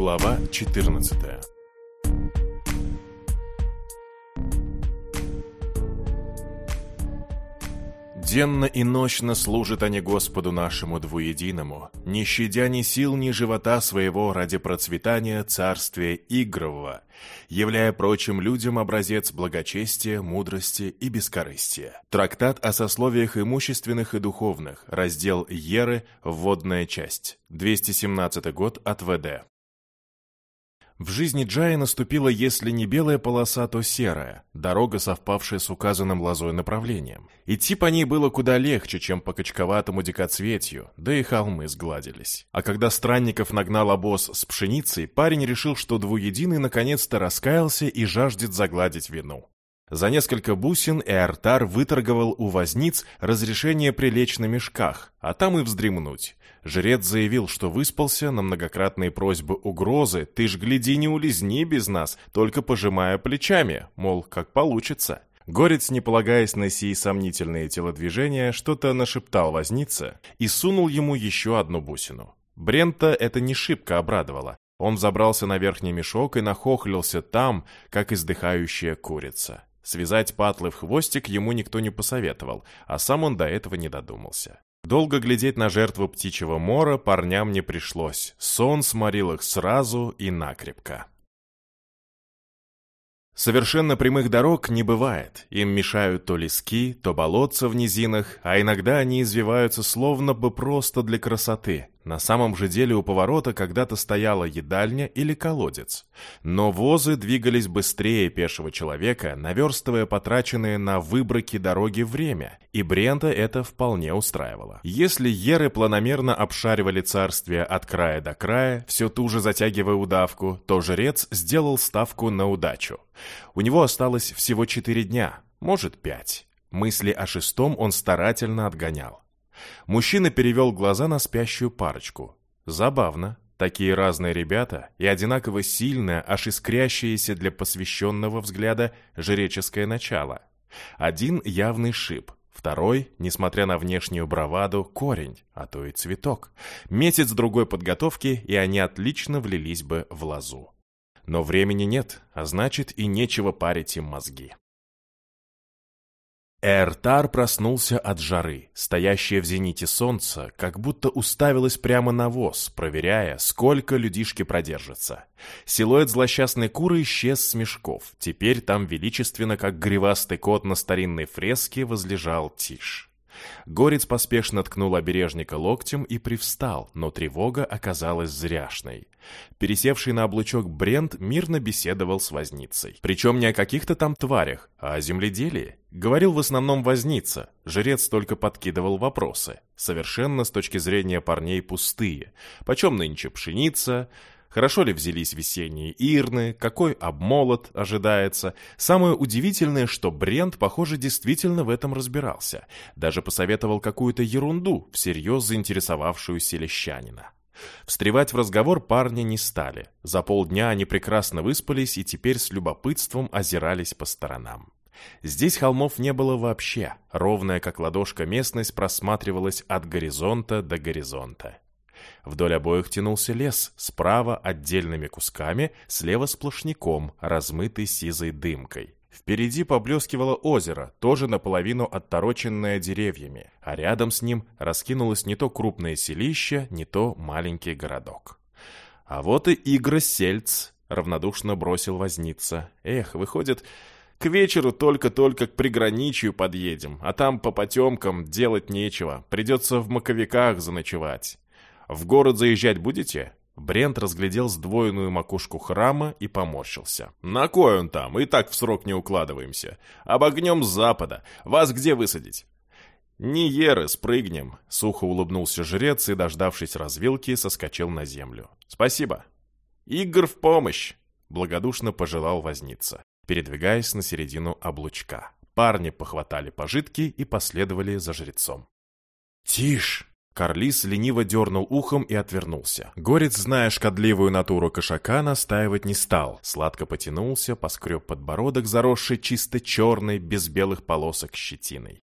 Глава 14 Денно и ночно служат они Господу нашему двуединому, не щадя ни сил, ни живота своего ради процветания царствия игрового, являя прочим людям образец благочестия, мудрости и бескорыстия. Трактат о сословиях имущественных и духовных, раздел Еры, вводная часть, 217 год от ВД. В жизни Джая наступила, если не белая полоса, то серая, дорога, совпавшая с указанным лозой направлением. Идти по ней было куда легче, чем по качковатому дикоцветью, да и холмы сгладились. А когда Странников нагнал обоз с пшеницей, парень решил, что двуединый наконец-то раскаялся и жаждет загладить вину. За несколько бусин Эартар выторговал у возниц разрешение прилечь на мешках, а там и вздремнуть. Жрец заявил, что выспался на многократные просьбы угрозы «Ты ж гляди, не улизни без нас, только пожимая плечами», мол, как получится. Горец, не полагаясь на сии сомнительные телодвижения, что-то нашептал возница и сунул ему еще одну бусину. Брента это не шибко обрадовало. Он забрался на верхний мешок и нахохлился там, как издыхающая курица. Связать патлы в хвостик ему никто не посоветовал, а сам он до этого не додумался. Долго глядеть на жертву птичьего мора парням не пришлось. Сон сморил их сразу и накрепко. Совершенно прямых дорог не бывает. Им мешают то лески, то болотца в низинах, а иногда они извиваются словно бы просто для красоты. На самом же деле у поворота когда-то стояла едальня или колодец. Но возы двигались быстрее пешего человека, наверстывая потраченное на выброки дороги время, и Брента это вполне устраивало. Если еры планомерно обшаривали царствие от края до края, все ту же затягивая удавку, то жрец сделал ставку на удачу. У него осталось всего четыре дня, может пять. Мысли о шестом он старательно отгонял. Мужчина перевел глаза на спящую парочку. Забавно. Такие разные ребята и одинаково сильное, аж искрящееся для посвященного взгляда жреческое начало. Один явный шип, второй, несмотря на внешнюю браваду, корень, а то и цветок. Месяц другой подготовки, и они отлично влились бы в лозу. Но времени нет, а значит и нечего парить им мозги. Эртар проснулся от жары. Стоящее в зените солнце как будто уставилось прямо на воз, проверяя, сколько людишки продержатся. Силуэт злосчастной куры исчез с мешков. Теперь там величественно, как гривастый кот на старинной фреске, возлежал Тиш. Горец поспешно ткнул обережника локтем и привстал, но тревога оказалась зряшной. Пересевший на облучок Брент мирно беседовал с возницей. Причем не о каких-то там тварях, а о земледелии. Говорил в основном возница, жрец только подкидывал вопросы. Совершенно с точки зрения парней пустые. Почем нынче пшеница? Хорошо ли взялись весенние ирны? Какой обмолот ожидается? Самое удивительное, что Брент, похоже, действительно в этом разбирался. Даже посоветовал какую-то ерунду, всерьез заинтересовавшую селищанина. Встревать в разговор парни не стали. За полдня они прекрасно выспались и теперь с любопытством озирались по сторонам. Здесь холмов не было вообще. Ровная, как ладошка, местность просматривалась от горизонта до горизонта. Вдоль обоих тянулся лес, справа отдельными кусками, слева сплошняком, размытый сизой дымкой. Впереди поблескивало озеро, тоже наполовину оттороченное деревьями, а рядом с ним раскинулось не то крупное селище, не то маленький городок. «А вот и Игросельц», — равнодушно бросил возница. «Эх, выходит, к вечеру только-только к приграничью подъедем, а там по потемкам делать нечего, придется в маковиках заночевать. В город заезжать будете?» Брент разглядел сдвоенную макушку храма и поморщился. «На кой он там? И так в срок не укладываемся. Обогнем с запада. Вас где высадить?» «Не еры, спрыгнем», — сухо улыбнулся жрец и, дождавшись развилки, соскочил на землю. «Спасибо». «Игр в помощь!» — благодушно пожелал возница, передвигаясь на середину облучка. Парни похватали пожитки и последовали за жрецом. «Тише!» Карлис лениво дернул ухом и отвернулся. Горец, зная шкодливую натуру кошака, настаивать не стал. Сладко потянулся, поскреб подбородок, заросший чисто черной, без белых полосок щетиной.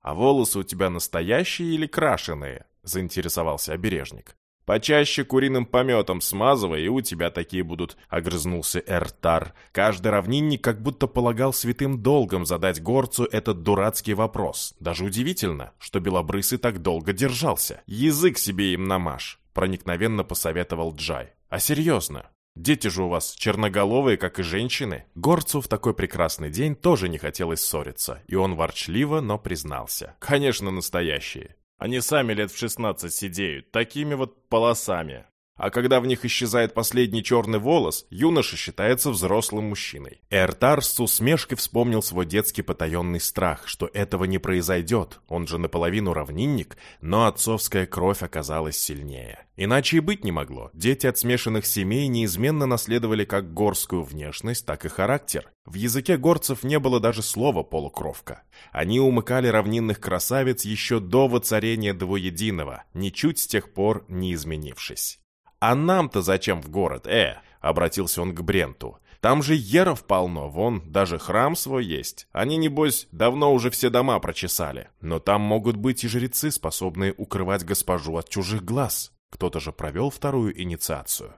«А волосы у тебя настоящие или крашеные?» — заинтересовался обережник. «Почаще куриным пометом смазывай, и у тебя такие будут», — огрызнулся Эртар. Каждый равнинник как будто полагал святым долгом задать горцу этот дурацкий вопрос. Даже удивительно, что Белобрысый так долго держался. «Язык себе им намажь», — проникновенно посоветовал Джай. «А серьезно, Дети же у вас черноголовые, как и женщины. Горцу в такой прекрасный день тоже не хотелось ссориться, и он ворчливо, но признался. Конечно, настоящие. Они сами лет в 16 сидеют, такими вот полосами. А когда в них исчезает последний черный волос, юноша считается взрослым мужчиной. Эртар с усмешкой вспомнил свой детский потаенный страх, что этого не произойдет, он же наполовину равнинник, но отцовская кровь оказалась сильнее. Иначе и быть не могло, дети от смешанных семей неизменно наследовали как горскую внешность, так и характер. В языке горцев не было даже слова «полукровка». Они умыкали равнинных красавиц еще до воцарения двуединого, ничуть с тех пор не изменившись. «А нам-то зачем в город, э?» — обратился он к Бренту. «Там же еров полно, вон, даже храм свой есть. Они, небось, давно уже все дома прочесали. Но там могут быть и жрецы, способные укрывать госпожу от чужих глаз. Кто-то же провел вторую инициацию».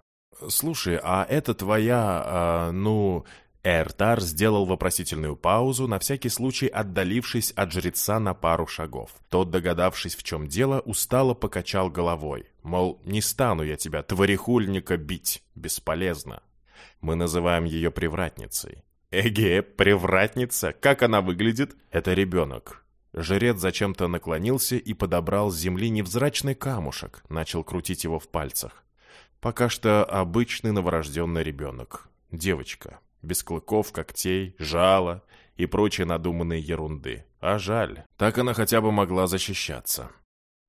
«Слушай, а это твоя, э, ну, Эртар сделал вопросительную паузу, на всякий случай отдалившись от жреца на пару шагов. Тот, догадавшись, в чем дело, устало покачал головой. Мол, не стану я тебя, тварихульника, бить. Бесполезно. Мы называем ее привратницей. Эге, привратница? Как она выглядит? Это ребенок. Жрец зачем-то наклонился и подобрал с земли невзрачный камушек, начал крутить его в пальцах. Пока что обычный новорожденный ребенок. Девочка без клыков, когтей, жала и прочей надуманной ерунды. А жаль, так она хотя бы могла защищаться.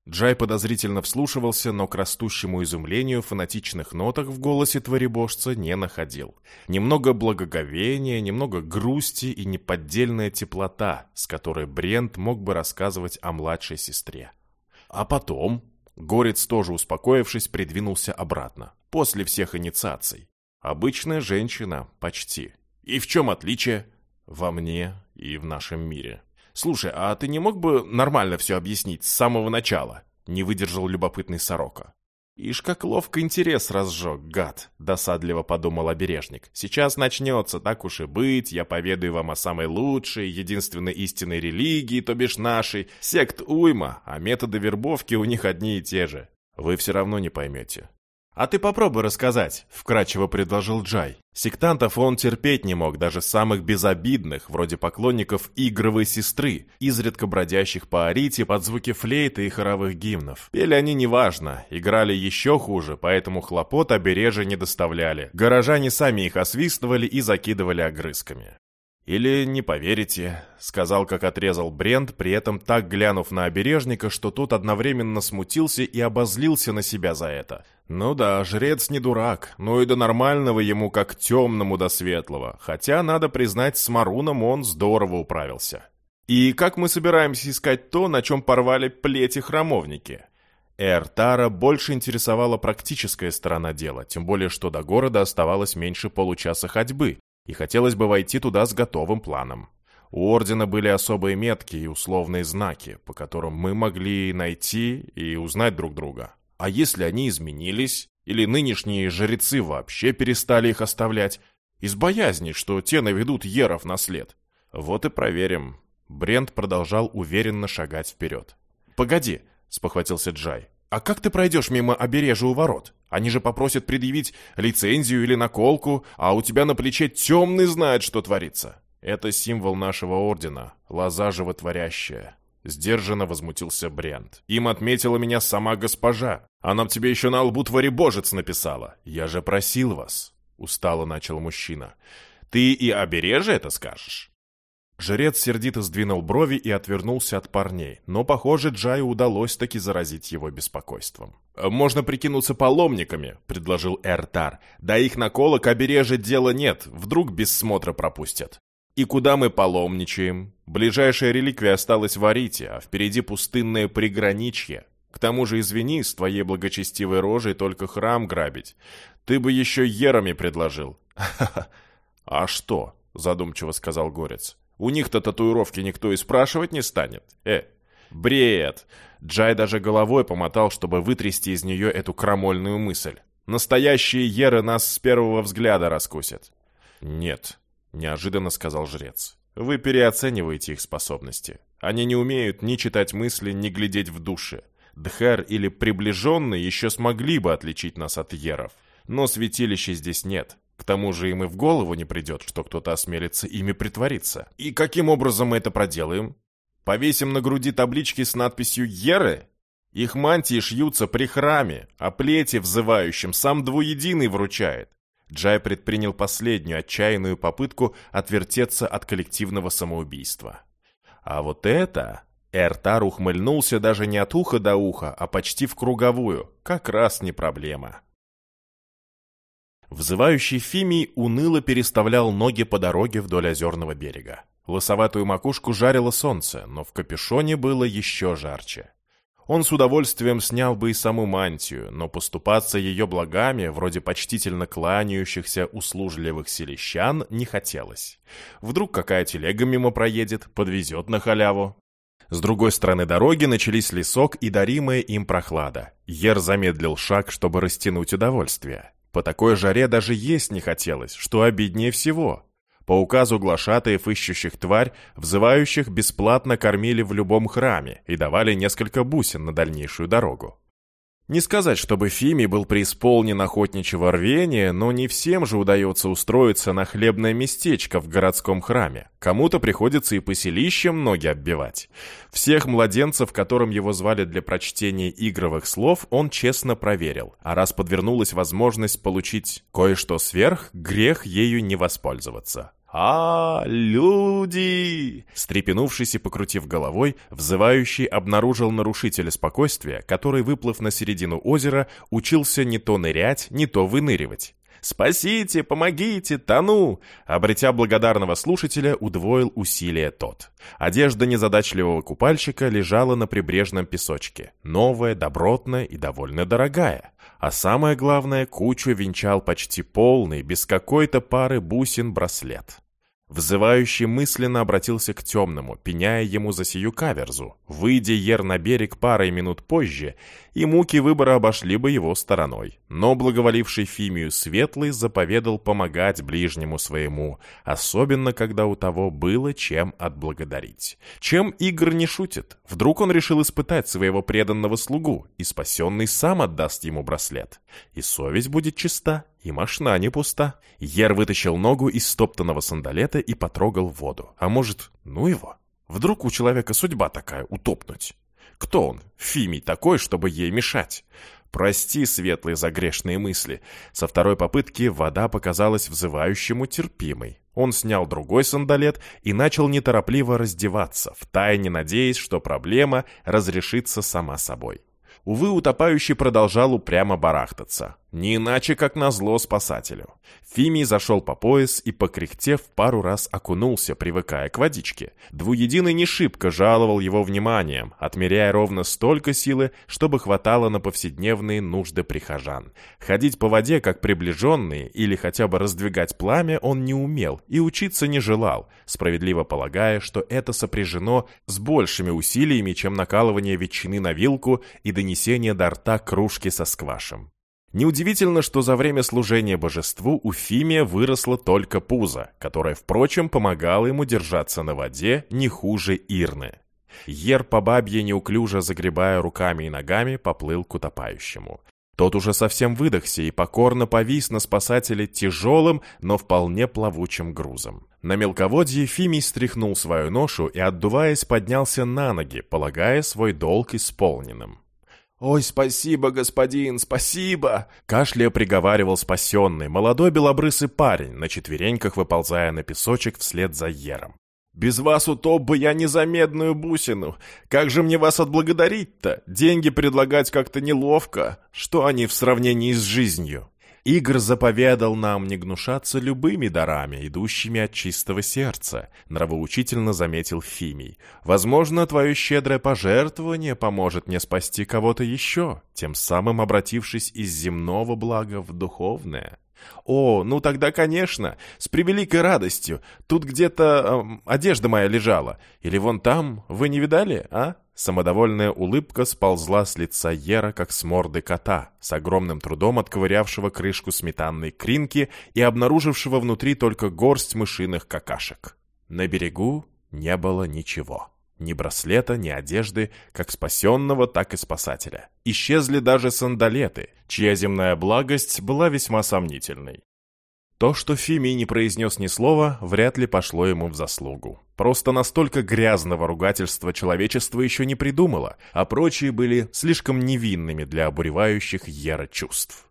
Джай подозрительно вслушивался, но к растущему изумлению фанатичных ноток в голосе творебожца не находил. Немного благоговения, немного грусти и неподдельная теплота, с которой Брент мог бы рассказывать о младшей сестре. А потом... Горец, тоже успокоившись, придвинулся обратно, после всех инициаций. Обычная женщина, почти. И в чем отличие? Во мне и в нашем мире. Слушай, а ты не мог бы нормально все объяснить с самого начала? Не выдержал любопытный сорока. «Ишь, как ловко интерес разжег, гад!» — досадливо подумал обережник. «Сейчас начнется, так уж и быть, я поведаю вам о самой лучшей, единственной истинной религии, то бишь нашей. Сект уйма, а методы вербовки у них одни и те же. Вы все равно не поймете. «А ты попробуй рассказать», — вкратчиво предложил Джай. Сектантов он терпеть не мог, даже самых безобидных, вроде поклонников игровой сестры, изредка бродящих по арите под звуки флейты и хоровых гимнов. Пели они неважно, играли еще хуже, поэтому хлопот обережья не доставляли. Горожане сами их освистывали и закидывали огрызками. «Или не поверите», — сказал, как отрезал Брент, при этом так глянув на обережника, что тот одновременно смутился и обозлился на себя за это. «Ну да, жрец не дурак, но и до нормального ему как темному до светлого, хотя, надо признать, с Маруном он здорово управился». «И как мы собираемся искать то, на чем порвали плети-храмовники?» Эртара больше интересовала практическая сторона дела, тем более что до города оставалось меньше получаса ходьбы, и хотелось бы войти туда с готовым планом. У Ордена были особые метки и условные знаки, по которым мы могли найти и узнать друг друга. А если они изменились, или нынешние жрецы вообще перестали их оставлять, из боязни, что те наведут еров на след? Вот и проверим. Брент продолжал уверенно шагать вперед. «Погоди», — спохватился Джай, «А как ты пройдешь мимо обережья у ворот? Они же попросят предъявить лицензию или наколку, а у тебя на плече темный знает, что творится. Это символ нашего ордена, лоза животворящая». Сдержанно возмутился Брент. «Им отметила меня сама госпожа. Она в тебе еще на лбу творебожец написала. Я же просил вас», — устало начал мужчина. «Ты и обережье это скажешь?» Жрец сердито сдвинул брови и отвернулся от парней, но, похоже, Джаю удалось таки заразить его беспокойством. «Можно прикинуться паломниками», — предложил Эртар. «Да их наколок обережья дела нет, вдруг без смотра пропустят». «И куда мы паломничаем? Ближайшая реликвия осталась в Арите, а впереди пустынное приграничье. К тому же, извини, с твоей благочестивой рожей только храм грабить. Ты бы еще ерами предложил». «А что?» — задумчиво сказал Горец. У них-то татуировки никто и спрашивать не станет. Э, Бред! Джай даже головой помотал, чтобы вытрясти из нее эту крамольную мысль. Настоящие еры нас с первого взгляда раскусят. Нет, неожиданно сказал жрец. Вы переоцениваете их способности. Они не умеют ни читать мысли, ни глядеть в душе. Дхар или приближенные еще смогли бы отличить нас от еров. Но святилища здесь нет. К тому же им и в голову не придет, что кто-то осмелится ими притвориться. И каким образом мы это проделаем? Повесим на груди таблички с надписью «Еры»? Их мантии шьются при храме, а плети взывающим сам двуединый вручает. Джай предпринял последнюю отчаянную попытку отвертеться от коллективного самоубийства. А вот это... Эртар ухмыльнулся даже не от уха до уха, а почти в круговую. Как раз не проблема. Взывающий Фимий уныло переставлял ноги по дороге вдоль озерного берега. Лосоватую макушку жарило солнце, но в капюшоне было еще жарче. Он с удовольствием снял бы и саму мантию, но поступаться ее благами, вроде почтительно кланяющихся услужливых селищан, не хотелось. Вдруг какая телега мимо проедет, подвезет на халяву. С другой стороны дороги начались лесок и даримая им прохлада. Ер замедлил шаг, чтобы растянуть удовольствие. По такой жаре даже есть не хотелось, что обиднее всего. По указу глашатаев, ищущих тварь, взывающих бесплатно кормили в любом храме и давали несколько бусин на дальнейшую дорогу. Не сказать, чтобы Фими был преисполнен охотничьего рвения, но не всем же удается устроиться на хлебное местечко в городском храме. Кому-то приходится и поселищем ноги оббивать. Всех младенцев, которым его звали для прочтения игровых слов, он честно проверил. А раз подвернулась возможность получить кое-что сверх, грех ею не воспользоваться. «А, люди!» Стрепенувшись и покрутив головой, взывающий обнаружил нарушителя спокойствия, который, выплыв на середину озера, учился не то нырять, не то выныривать. «Спасите! Помогите! Тону!» Обретя благодарного слушателя, удвоил усилия тот. Одежда незадачливого купальщика лежала на прибрежном песочке. Новая, добротная и довольно дорогая. А самое главное, кучу венчал почти полный, без какой-то пары бусин браслет. Взывающий мысленно обратился к темному, пеняя ему за сию каверзу. Выйдя Ер на берег парой минут позже, и муки выбора обошли бы его стороной. Но благоволивший Фимию Светлый заповедал помогать ближнему своему, особенно когда у того было чем отблагодарить. Чем Игорь не шутит? Вдруг он решил испытать своего преданного слугу, и спасенный сам отдаст ему браслет. И совесть будет чиста, и мошна не пуста. Ер вытащил ногу из стоптанного сандалета и потрогал воду. А может, ну его? Вдруг у человека судьба такая — утопнуть? Кто он? Фимий такой, чтобы ей мешать? Прости, светлые загрешные мысли. Со второй попытки вода показалась взывающему терпимой. Он снял другой сандалет и начал неторопливо раздеваться, втайне надеясь, что проблема разрешится сама собой. Увы, утопающий продолжал упрямо барахтаться. Не иначе, как назло спасателю. Фимий зашел по пояс и, покряхтев, пару раз окунулся, привыкая к водичке. Двуединый не шибко жаловал его вниманием, отмеряя ровно столько силы, чтобы хватало на повседневные нужды прихожан. Ходить по воде, как приближенные, или хотя бы раздвигать пламя он не умел и учиться не желал, справедливо полагая, что это сопряжено с большими усилиями, чем накалывание ветчины на вилку и донесение до рта кружки со сквашем. Неудивительно, что за время служения божеству у Фимия выросло только пузо, которое, впрочем, помогало ему держаться на воде не хуже Ирны. Ер по бабье, неуклюже загребая руками и ногами, поплыл к утопающему. Тот уже совсем выдохся и покорно повис на спасателе тяжелым, но вполне плавучим грузом. На мелководье Фимий стряхнул свою ношу и, отдуваясь, поднялся на ноги, полагая свой долг исполненным. «Ой, спасибо, господин, спасибо!» Кашляя приговаривал спасенный, молодой белобрысый парень, на четвереньках выползая на песочек вслед за Ером. «Без вас утоп бы я не за медную бусину. Как же мне вас отблагодарить-то? Деньги предлагать как-то неловко. Что они в сравнении с жизнью?» Игр заповедал нам не гнушаться любыми дарами, идущими от чистого сердца, нравоучительно заметил Фимий. Возможно, твое щедрое пожертвование поможет мне спасти кого-то еще, тем самым обратившись из земного блага в духовное. «О, ну тогда, конечно, с превеликой радостью. Тут где-то эм, одежда моя лежала. Или вон там, вы не видали, а?» Самодовольная улыбка сползла с лица Ера, как с морды кота, с огромным трудом отковырявшего крышку сметанной кринки и обнаружившего внутри только горсть мышиных какашек. На берегу не было ничего. Ни браслета, ни одежды, как спасенного, так и спасателя. Исчезли даже сандалеты, чья земная благость была весьма сомнительной. То, что Фимий не произнес ни слова, вряд ли пошло ему в заслугу. Просто настолько грязного ругательства человечество еще не придумало, а прочие были слишком невинными для обуревающих Ера чувств.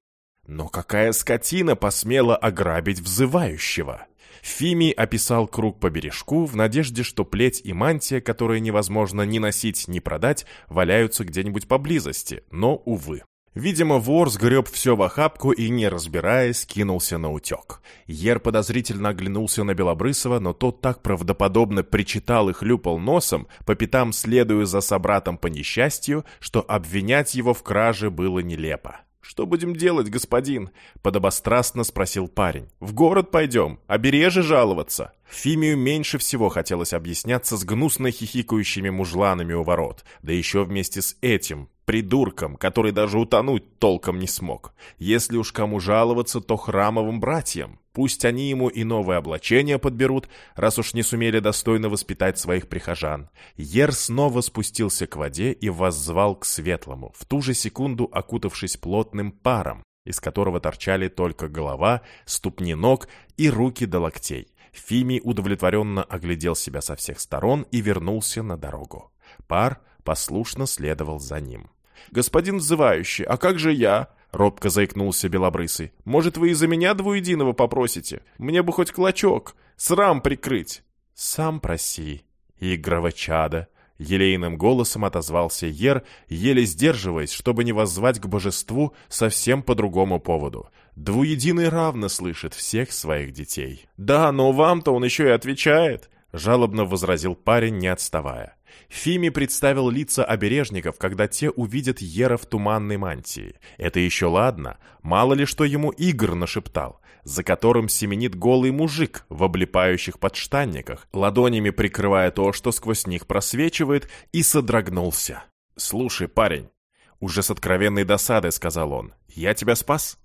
Но какая скотина посмела ограбить взывающего? Фимий описал круг по бережку в надежде, что плеть и мантия, которые невозможно ни носить, ни продать, валяются где-нибудь поблизости, но, увы. Видимо, вор сгреб все в охапку и, не разбираясь, кинулся на утек. Ер подозрительно оглянулся на Белобрысова, но тот так правдоподобно причитал и хлюпал носом, по пятам следуя за собратом по несчастью, что обвинять его в краже было нелепо. «Что будем делать, господин?» — подобострастно спросил парень. «В город пойдем, а береже жаловаться». Фимию меньше всего хотелось объясняться с гнусно хихикающими мужланами у ворот, да еще вместе с этим, придурком, который даже утонуть толком не смог. Если уж кому жаловаться, то храмовым братьям. Пусть они ему и новое облачение подберут, раз уж не сумели достойно воспитать своих прихожан. Ер снова спустился к воде и воззвал к светлому, в ту же секунду окутавшись плотным паром, из которого торчали только голова, ступни ног и руки до локтей. Фимий удовлетворенно оглядел себя со всех сторон и вернулся на дорогу. Пар послушно следовал за ним. «Господин взывающий, а как же я?» — робко заикнулся Белобрысый. «Может, вы из-за меня двуединого попросите? Мне бы хоть клочок, срам прикрыть». «Сам проси, игрово чадо», — елейным голосом отозвался Ер, еле сдерживаясь, чтобы не воззвать к божеству совсем по другому поводу. Двуединый равно слышит всех своих детей. «Да, но вам-то он еще и отвечает», — жалобно возразил парень, не отставая. Фими представил лица обережников, когда те увидят Ера в туманной мантии. Это еще ладно, мало ли что ему Игр нашептал, за которым семенит голый мужик в облепающих подштанниках, ладонями прикрывая то, что сквозь них просвечивает, и содрогнулся. «Слушай, парень», — уже с откровенной досадой сказал он, — «я тебя спас?»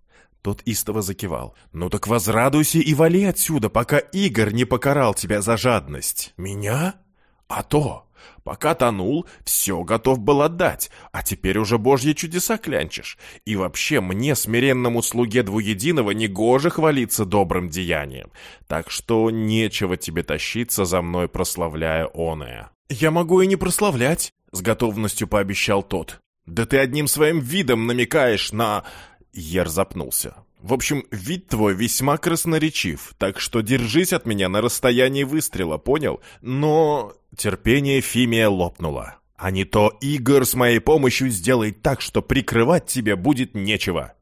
Тот истово закивал. «Ну так возрадуйся и вали отсюда, пока Игорь не покарал тебя за жадность». «Меня? А то! Пока тонул, все готов был отдать, а теперь уже божьи чудеса клянчишь. И вообще мне, смиренному слуге двуединого, негоже хвалиться добрым деянием. Так что нечего тебе тащиться за мной, прославляя оное». «Я могу и не прославлять», — с готовностью пообещал тот. «Да ты одним своим видом намекаешь на...» Ер запнулся. В общем, вид твой весьма красноречив, так что держись от меня на расстоянии выстрела, понял? Но терпение Фимия лопнуло. А не то Игорь с моей помощью сделает так, что прикрывать тебе будет нечего.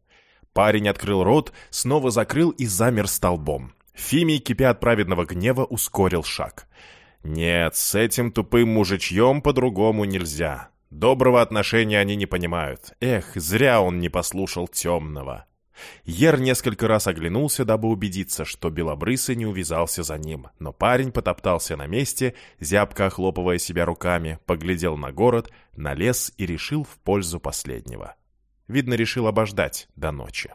Парень открыл рот, снова закрыл и замер столбом. Фимий, кипя от праведного гнева, ускорил шаг. Нет, с этим тупым мужичьем по-другому нельзя. Доброго отношения они не понимают. Эх, зря он не послушал темного. Ер несколько раз оглянулся, дабы убедиться, что Белобрысый не увязался за ним, но парень потоптался на месте, зябко охлопывая себя руками, поглядел на город, на лес и решил в пользу последнего. Видно, решил обождать до ночи.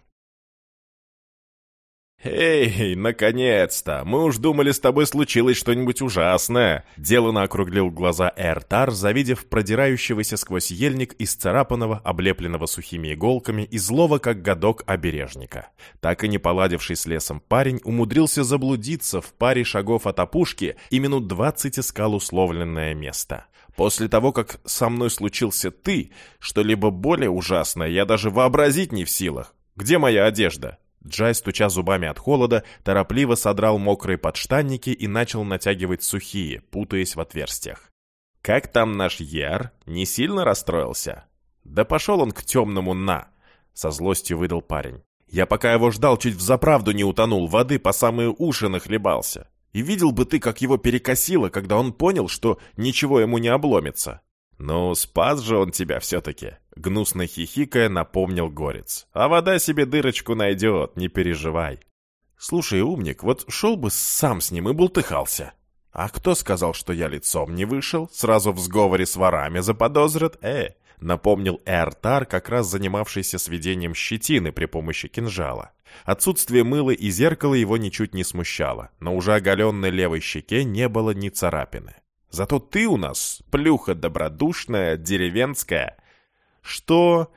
«Эй, наконец-то! Мы уж думали, с тобой случилось что-нибудь ужасное!» Делано округлил глаза Эртар, завидев продирающегося сквозь ельник из царапанного, облепленного сухими иголками и злого, как годок, обережника. Так и не поладивший с лесом парень умудрился заблудиться в паре шагов от опушки и минут двадцать искал условленное место. После того, как со мной случился ты, что-либо более ужасное я даже вообразить не в силах. Где моя одежда?» Джай, стуча зубами от холода, торопливо содрал мокрые подштанники и начал натягивать сухие, путаясь в отверстиях. «Как там наш Яр? Не сильно расстроился?» «Да пошел он к темному на!» — со злостью выдал парень. «Я пока его ждал, чуть в заправду не утонул, воды по самые уши нахлебался. И видел бы ты, как его перекосило, когда он понял, что ничего ему не обломится. «Ну, спас же он тебя все-таки!» Гнусно хихикая напомнил Горец. «А вода себе дырочку найдет, не переживай!» «Слушай, умник, вот шел бы сам с ним и бултыхался!» «А кто сказал, что я лицом не вышел? Сразу в сговоре с ворами заподозрят? Э!» Напомнил Эртар, как раз занимавшийся сведением щетины при помощи кинжала. Отсутствие мыла и зеркала его ничуть не смущало, но уже оголенной левой щеке не было ни царапины. Зато ты у нас плюха добродушная, деревенская. Что?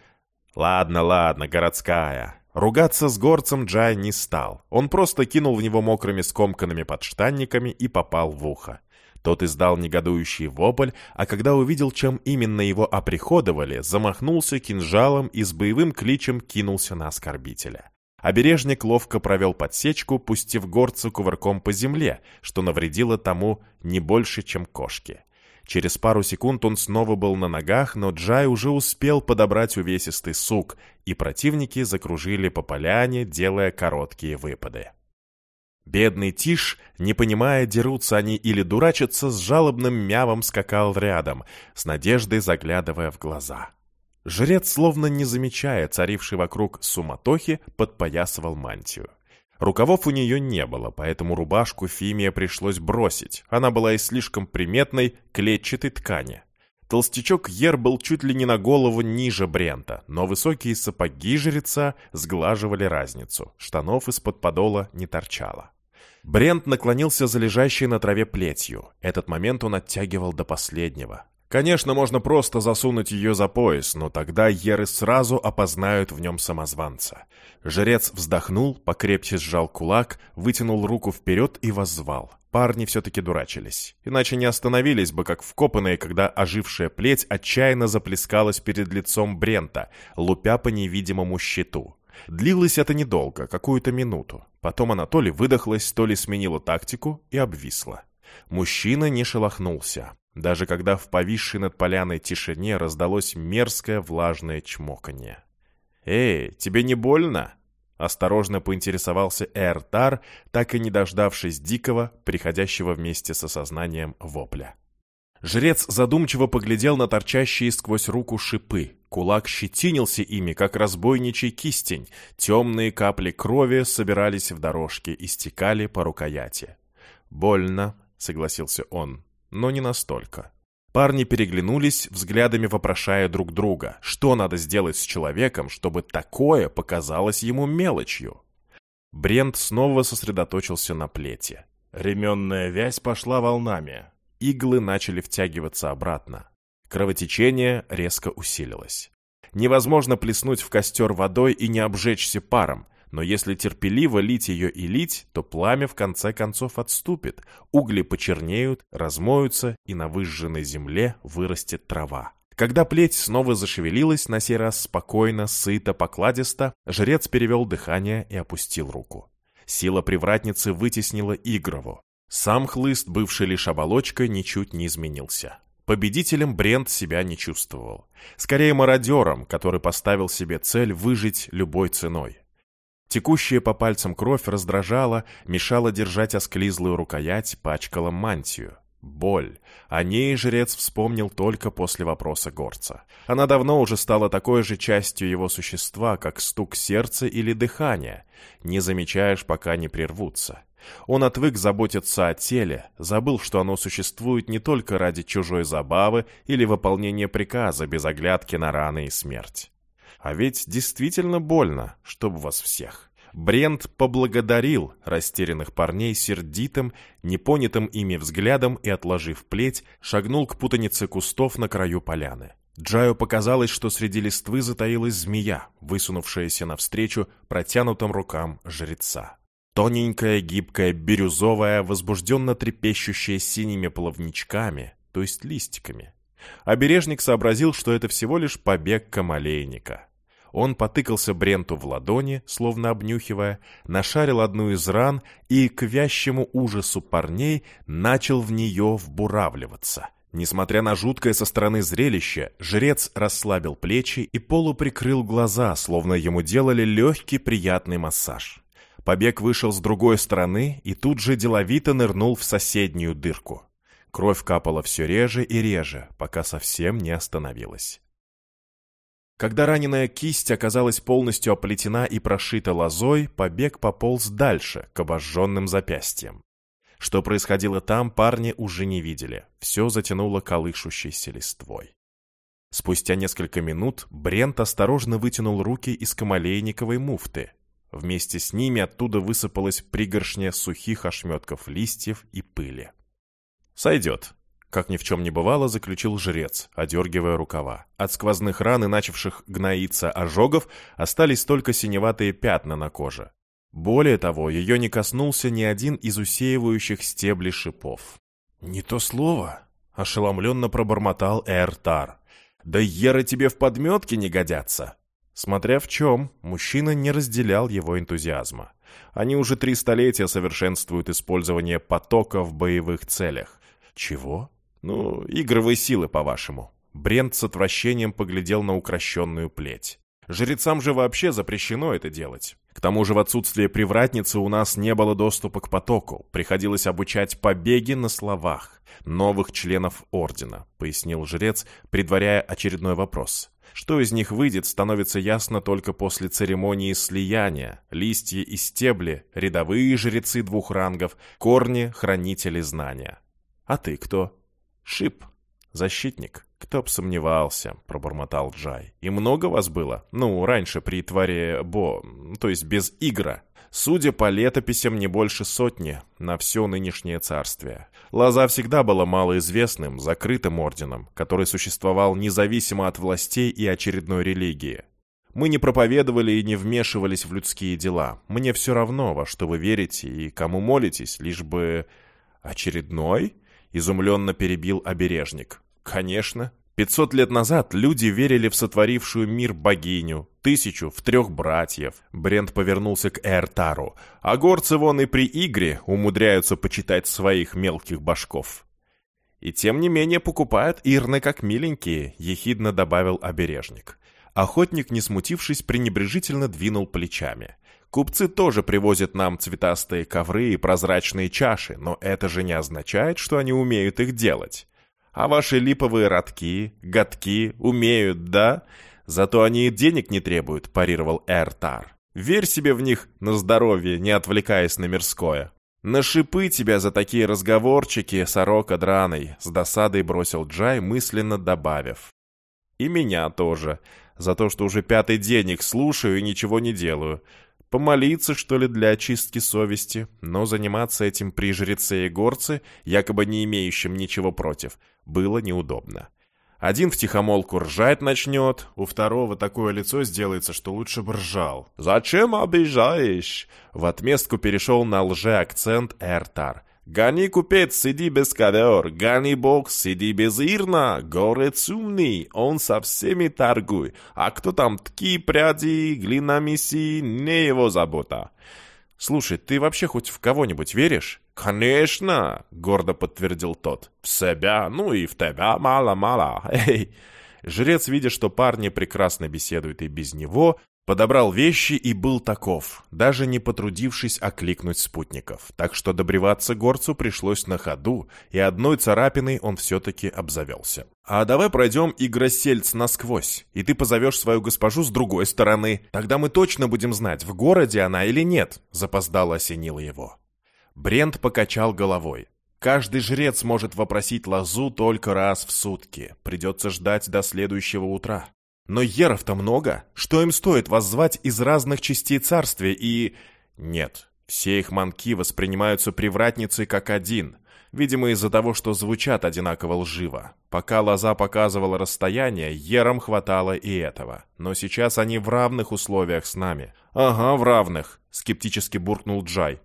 Ладно, ладно, городская. Ругаться с горцем Джай не стал. Он просто кинул в него мокрыми скомканными подштанниками и попал в ухо. Тот издал негодующий вопль, а когда увидел, чем именно его оприходовали, замахнулся кинжалом и с боевым кличем кинулся на оскорбителя. Обережник ловко провел подсечку, пустив горца кувырком по земле, что навредило тому не больше, чем кошки. Через пару секунд он снова был на ногах, но Джай уже успел подобрать увесистый сук, и противники закружили по поляне, делая короткие выпады. Бедный Тиш, не понимая, дерутся они или дурачатся, с жалобным мявом скакал рядом, с надеждой заглядывая в глаза. Жрец, словно не замечая царившей вокруг суматохи, подпоясывал мантию. Рукавов у нее не было, поэтому рубашку Фимия пришлось бросить. Она была из слишком приметной клетчатой ткани. Толстячок Ер был чуть ли не на голову ниже Брента, но высокие сапоги жреца сглаживали разницу. Штанов из-под подола не торчало. Брент наклонился за лежащей на траве плетью. Этот момент он оттягивал до последнего. Конечно, можно просто засунуть ее за пояс, но тогда еры сразу опознают в нем самозванца. Жрец вздохнул, покрепче сжал кулак, вытянул руку вперед и воззвал. Парни все-таки дурачились. Иначе не остановились бы, как вкопанные, когда ожившая плеть отчаянно заплескалась перед лицом Брента, лупя по невидимому щиту. Длилось это недолго, какую-то минуту. Потом она то ли выдохлась, то ли сменила тактику и обвисла. Мужчина не шелохнулся даже когда в повисшей над поляной тишине раздалось мерзкое влажное чмоканье. «Эй, тебе не больно?» Осторожно поинтересовался Эртар, так и не дождавшись дикого, приходящего вместе с осознанием вопля. Жрец задумчиво поглядел на торчащие сквозь руку шипы. Кулак щетинился ими, как разбойничий кистень. Темные капли крови собирались в дорожке и стекали по рукояти. «Больно», — согласился он но не настолько. Парни переглянулись, взглядами вопрошая друг друга, что надо сделать с человеком, чтобы такое показалось ему мелочью. Брент снова сосредоточился на плете. Ременная вязь пошла волнами. Иглы начали втягиваться обратно. Кровотечение резко усилилось. Невозможно плеснуть в костер водой и не обжечься паром, но если терпеливо лить ее и лить, то пламя в конце концов отступит, угли почернеют, размоются, и на выжженной земле вырастет трава. Когда плеть снова зашевелилась, на сей раз спокойно, сыто, покладисто, жрец перевел дыхание и опустил руку. Сила привратницы вытеснила Игрову. Сам хлыст, бывший лишь оболочкой, ничуть не изменился. Победителем Брент себя не чувствовал. Скорее мародером, который поставил себе цель выжить любой ценой. Текущая по пальцам кровь раздражала, мешала держать осклизлую рукоять, пачкала мантию. Боль. О ней жрец вспомнил только после вопроса горца. Она давно уже стала такой же частью его существа, как стук сердца или дыхание. Не замечаешь, пока не прервутся. Он отвык заботиться о теле, забыл, что оно существует не только ради чужой забавы или выполнения приказа без оглядки на раны и смерть. А ведь действительно больно, чтобы вас всех. Брент поблагодарил растерянных парней сердитым, непонятым ими взглядом и, отложив плеть, шагнул к путанице кустов на краю поляны. Джаю показалось, что среди листвы затаилась змея, высунувшаяся навстречу протянутым рукам жреца. Тоненькая, гибкая, бирюзовая, возбужденно трепещущая синими плавничками, то есть листиками. Обережник сообразил, что это всего лишь побег камалейника. Он потыкался Бренту в ладони, словно обнюхивая, нашарил одну из ран и, к вящему ужасу парней, начал в нее вбуравливаться. Несмотря на жуткое со стороны зрелище, жрец расслабил плечи и полуприкрыл глаза, словно ему делали легкий приятный массаж. Побег вышел с другой стороны и тут же деловито нырнул в соседнюю дырку. Кровь капала все реже и реже, пока совсем не остановилась. Когда раненая кисть оказалась полностью оплетена и прошита лозой, побег пополз дальше, к обожженным запястьям. Что происходило там, парни уже не видели. Все затянуло колышущейся листвой. Спустя несколько минут Брент осторожно вытянул руки из камалейниковой муфты. Вместе с ними оттуда высыпалась пригоршня сухих ошметков листьев и пыли. «Сойдет», как ни в чем не бывало, заключил жрец, одергивая рукава. От сквозных ран и начавших гноиться ожогов остались только синеватые пятна на коже. Более того, ее не коснулся ни один из усеивающих стебли шипов. «Не то слово!» — ошеломленно пробормотал Эртар. «Да еры тебе в подметке не годятся!» Смотря в чем, мужчина не разделял его энтузиазма. Они уже три столетия совершенствуют использование потока в боевых целях. Чего? Ну, игровые силы, по-вашему. Брент с отвращением поглядел на укращенную плеть. Жрецам же вообще запрещено это делать. К тому же в отсутствие привратницы у нас не было доступа к потоку. Приходилось обучать побеги на словах. Новых членов Ордена, пояснил жрец, предваряя очередной вопрос. Что из них выйдет, становится ясно только после церемонии слияния. Листья и стебли, рядовые жрецы двух рангов, корни, хранители знания. А ты кто? Шип. Защитник. Кто б сомневался, пробормотал Джай. И много вас было? Ну, раньше при творе Бо, то есть без Игра. Судя по летописям, не больше сотни на все нынешнее царствие. Лоза всегда была малоизвестным, закрытым орденом, который существовал независимо от властей и очередной религии. Мы не проповедовали и не вмешивались в людские дела. Мне все равно, во что вы верите и кому молитесь, лишь бы... Очередной? Изумленно перебил обережник. Конечно. Пятьсот лет назад люди верили в сотворившую мир богиню, тысячу в трех братьев. Брент повернулся к Эртару. А горцы вон и при игре умудряются почитать своих мелких башков. И тем не менее покупают ирны как миленькие, ехидно добавил обережник. Охотник, не смутившись, пренебрежительно двинул плечами. Купцы тоже привозят нам цветастые ковры и прозрачные чаши, но это же не означает, что они умеют их делать. А ваши липовые ротки, годки умеют, да? Зато они и денег не требуют, парировал Эртар. Верь себе в них на здоровье, не отвлекаясь на мирское. На шипы тебя за такие разговорчики, сорока драной, с досадой бросил Джай, мысленно добавив. И меня тоже, за то, что уже пятый день их слушаю и ничего не делаю. Помолиться, что ли, для очистки совести, но заниматься этим при жреце и горце, якобы не имеющим ничего против, было неудобно. Один втихомолку ржать начнет, у второго такое лицо сделается, что лучше бы ржал. «Зачем обижаешь?» В отместку перешел на лже-акцент Эртар. Гони, купец, сиди без ковер, гони бог, сиди без ирна, горец умный, он со всеми торгуй, а кто там тки, пряди, глиномеси, не его забота. Слушай, ты вообще хоть в кого-нибудь веришь? Конечно, гордо подтвердил тот. В себя, ну и в тебя мало-мало, эй. Жрец, видя, что парни прекрасно беседуют и без него, Подобрал вещи и был таков, даже не потрудившись окликнуть спутников, так что добриваться горцу пришлось на ходу, и одной царапиной он все-таки обзавелся. «А давай пройдем Игросельц насквозь, и ты позовешь свою госпожу с другой стороны, тогда мы точно будем знать, в городе она или нет», — запоздало осенило его. Брент покачал головой. Каждый жрец может вопросить лозу только раз в сутки. Придется ждать до следующего утра. Но еров-то много. Что им стоит вас звать из разных частей царствия и... Нет, все их манки воспринимаются привратницей как один. Видимо, из-за того, что звучат одинаково лживо. Пока лоза показывала расстояние, ерам хватало и этого. Но сейчас они в равных условиях с нами. «Ага, в равных», — скептически буркнул Джай.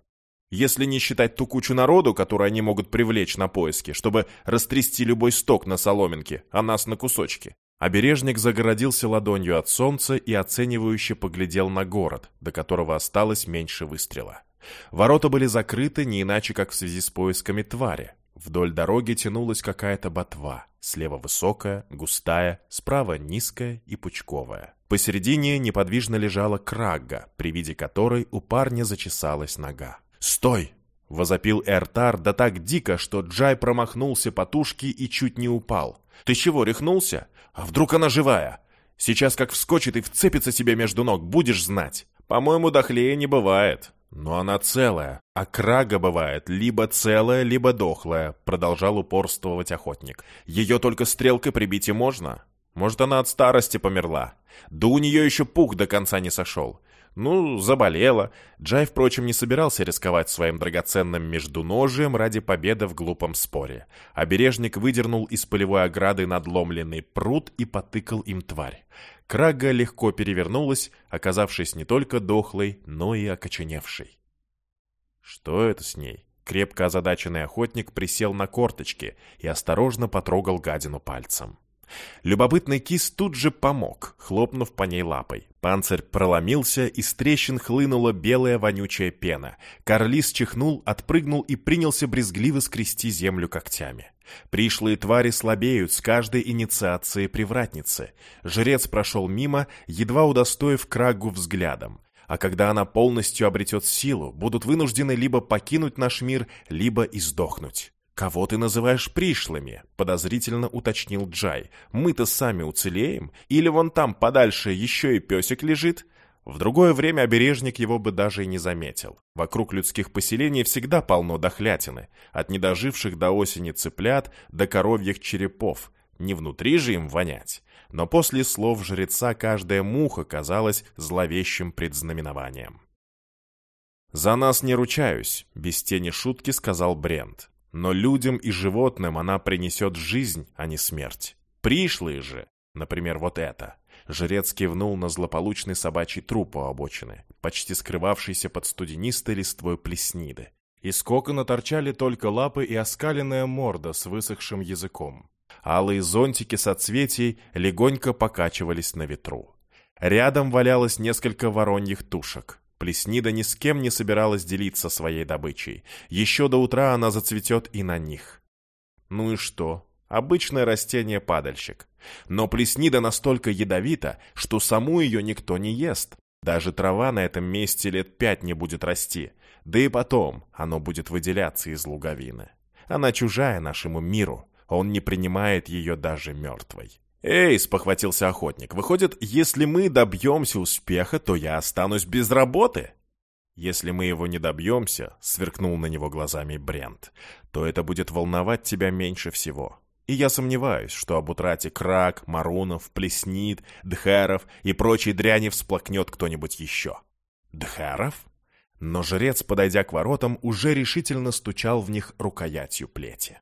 Если не считать ту кучу народу, которую они могут привлечь на поиски, чтобы растрясти любой сток на соломинке, а нас на кусочки. Обережник загородился ладонью от солнца и оценивающе поглядел на город, до которого осталось меньше выстрела. Ворота были закрыты не иначе, как в связи с поисками твари. Вдоль дороги тянулась какая-то ботва, слева высокая, густая, справа низкая и пучковая. Посередине неподвижно лежала крагга, при виде которой у парня зачесалась нога. «Стой!» — возопил Эртар да так дико, что Джай промахнулся по тушке и чуть не упал. «Ты чего, рехнулся? А вдруг она живая? Сейчас как вскочит и вцепится себе между ног, будешь знать. По-моему, дохлее не бывает». «Но она целая, а крага бывает либо целая, либо дохлая», продолжал упорствовать охотник. «Ее только стрелкой прибить и можно. Может, она от старости померла. Да у нее еще пух до конца не сошел. Ну, заболела. Джай, впрочем, не собирался рисковать своим драгоценным междуножием ради победы в глупом споре. Обережник выдернул из полевой ограды надломленный пруд и потыкал им тварь. Крага легко перевернулась, оказавшись не только дохлой, но и окоченевшей. Что это с ней? Крепко озадаченный охотник присел на корточки и осторожно потрогал гадину пальцем. Любопытный кис тут же помог, хлопнув по ней лапой. Панцирь проломился, из трещин хлынула белая вонючая пена. Карлис чихнул, отпрыгнул и принялся брезгливо скрести землю когтями. Пришлые твари слабеют с каждой инициацией привратницы. Жрец прошел мимо, едва удостоив Крагу взглядом. А когда она полностью обретет силу, будут вынуждены либо покинуть наш мир, либо издохнуть. «Кого ты называешь пришлыми?» — подозрительно уточнил Джай. «Мы-то сами уцелеем? Или вон там подальше еще и песик лежит?» В другое время обережник его бы даже и не заметил. Вокруг людских поселений всегда полно дохлятины, от недоживших до осени цыплят до коровьих черепов. Не внутри же им вонять. Но после слов жреца каждая муха казалась зловещим предзнаменованием. «За нас не ручаюсь», — без тени шутки сказал Брент. Но людям и животным она принесет жизнь, а не смерть. Пришлые же, например, вот это. Жрец кивнул на злополучный собачий труп у обочины, почти скрывавшийся под студенистой листвой плесниды. Из кокона торчали только лапы и оскаленная морда с высохшим языком. Алые зонтики соцветий легонько покачивались на ветру. Рядом валялось несколько вороньих тушек. Плеснида ни с кем не собиралась делиться своей добычей. Еще до утра она зацветет и на них. Ну и что? Обычное растение-падальщик. Но плеснида настолько ядовита, что саму ее никто не ест. Даже трава на этом месте лет пять не будет расти. Да и потом оно будет выделяться из луговины. Она чужая нашему миру. Он не принимает ее даже мертвой. «Эй!» — спохватился охотник. «Выходит, если мы добьемся успеха, то я останусь без работы?» «Если мы его не добьемся», — сверкнул на него глазами Брент, «то это будет волновать тебя меньше всего. И я сомневаюсь, что об утрате Крак, Марунов, Плеснит, Дхеров и прочей дряни всплакнет кто-нибудь еще». «Дхеров?» Но жрец, подойдя к воротам, уже решительно стучал в них рукоятью плети.